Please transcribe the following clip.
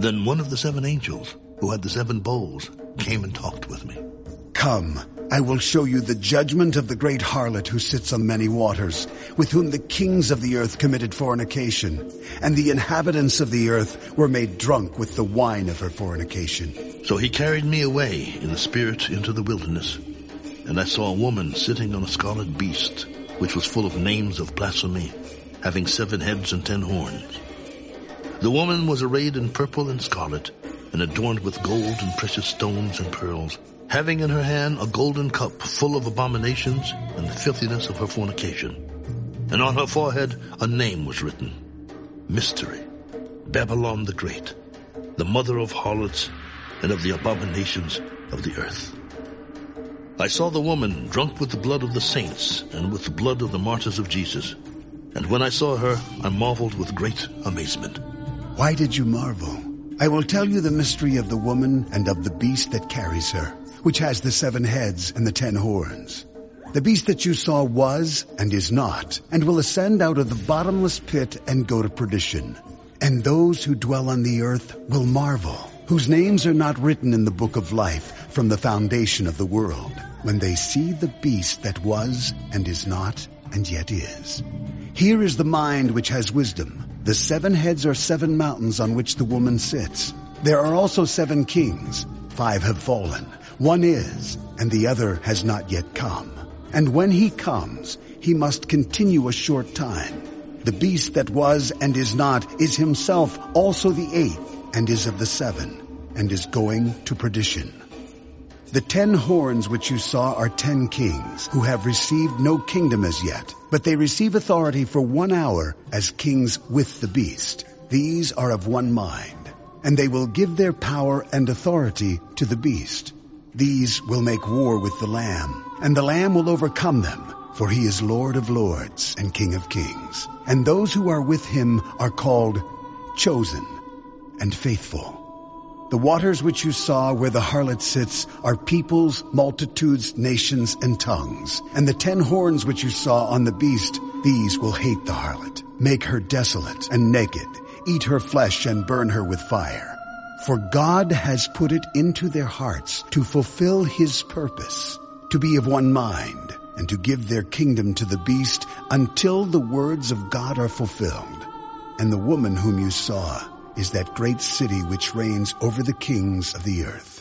Then one of the seven angels, who had the seven bowls, came and talked with me. Come, I will show you the judgment of the great harlot who sits on many waters, with whom the kings of the earth committed fornication, and the inhabitants of the earth were made drunk with the wine of her fornication. So he carried me away in the spirit into the wilderness, and I saw a woman sitting on a scarlet beast, which was full of names of blasphemy, having seven heads and ten horns. The woman was arrayed in purple and scarlet, and adorned with gold and precious stones and pearls, having in her hand a golden cup full of abominations and the filthiness of her fornication. And on her forehead a name was written, Mystery, Babylon the Great, the mother of harlots and of the abominations of the earth. I saw the woman drunk with the blood of the saints and with the blood of the martyrs of Jesus. And when I saw her, I marveled with great amazement. Why did you marvel? I will tell you the mystery of the woman and of the beast that carries her, which has the seven heads and the ten horns. The beast that you saw was and is not, and will ascend out of the bottomless pit and go to perdition. And those who dwell on the earth will marvel, whose names are not written in the book of life from the foundation of the world, when they see the beast that was and is not and yet is. Here is the mind which has wisdom. The seven heads are seven mountains on which the woman sits. There are also seven kings. Five have fallen. One is, and the other has not yet come. And when he comes, he must continue a short time. The beast that was and is not is himself also the eighth, and is of the seven, and is going to perdition. The ten horns which you saw are ten kings, who have received no kingdom as yet, but they receive authority for one hour as kings with the beast. These are of one mind, and they will give their power and authority to the beast. These will make war with the Lamb, and the Lamb will overcome them, for he is Lord of lords and King of kings. And those who are with him are called chosen and faithful. The waters which you saw where the harlot sits are peoples, multitudes, nations, and tongues. And the ten horns which you saw on the beast, these will hate the harlot, make her desolate and naked, eat her flesh and burn her with fire. For God has put it into their hearts to fulfill his purpose, to be of one mind, and to give their kingdom to the beast until the words of God are fulfilled. And the woman whom you saw is that great city which reigns over the kings of the earth.